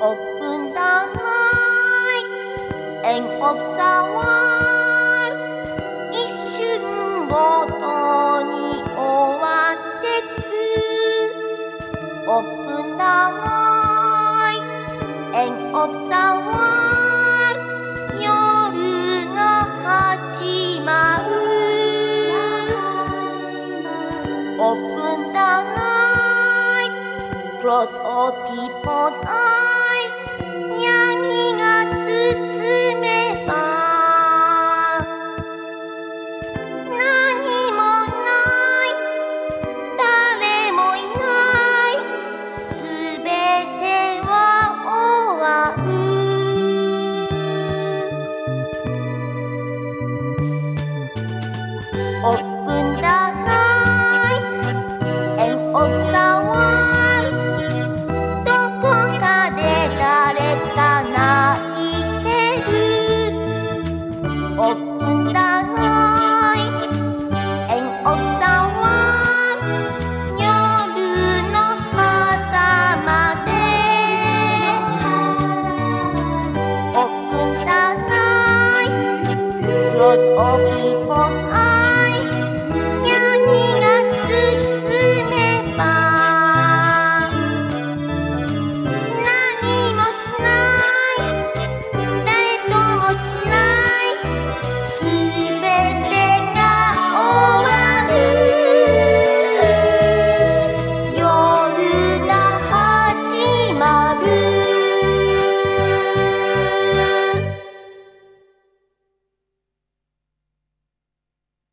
Open the night and observe 一瞬ごとに終わってく Open the night and observe 夜が始まる Open the night Close all people's eyes open the night and observe. open ta ơi anh ôm sao quá nhỏ đưa nó mà ta mà thế ta ơi close open for